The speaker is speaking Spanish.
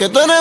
que tú eres